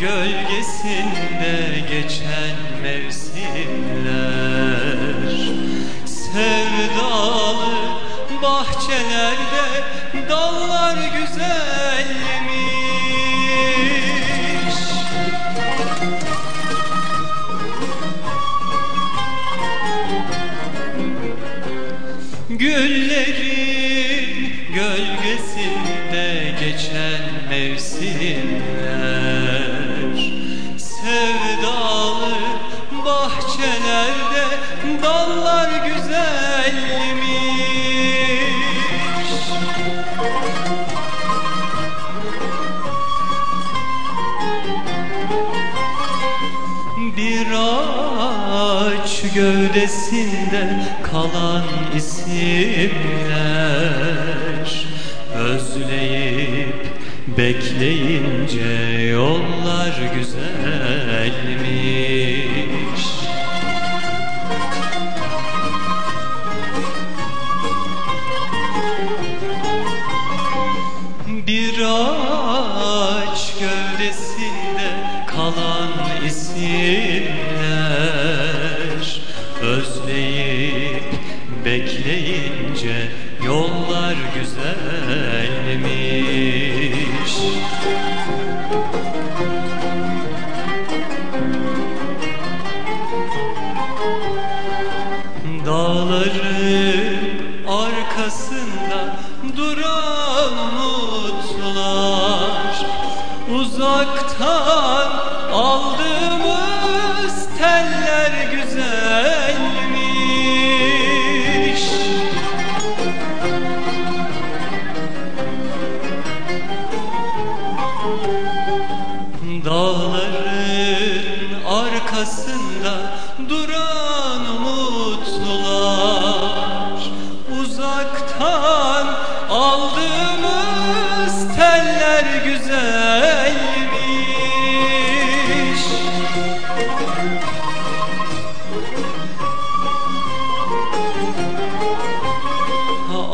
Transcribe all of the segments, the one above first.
Gölgesinde geçen mevsimler. Sevdalı bahçelerde dallar güzelmiş. Güllerin gölgesinde geçen mevsimler. Dallar güzelmiş. Bir ağaç gövdesinde kalan isimler. Özleyip bekleyince yollar güzelmiş Bir ağaç gövdesinde kalan isimler. Özleyip bekleyince yollar güzelmiş arkasında duran mutlular Uzaktan aldığımız teller güzelmiş. Dağların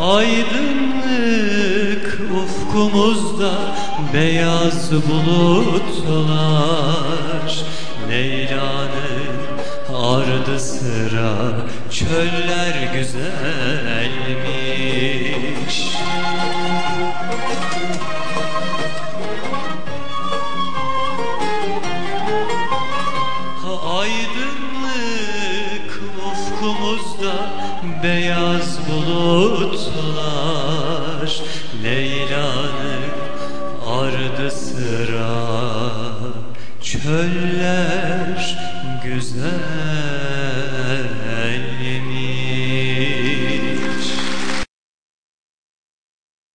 Aydınlık ufkumuzda beyaz bulutlar Leyla'nın ardı sıra çöller güzelmiş. Aydınlık ufkumuzda beyaz bulutlar Leyla'nın ardı sıra güzel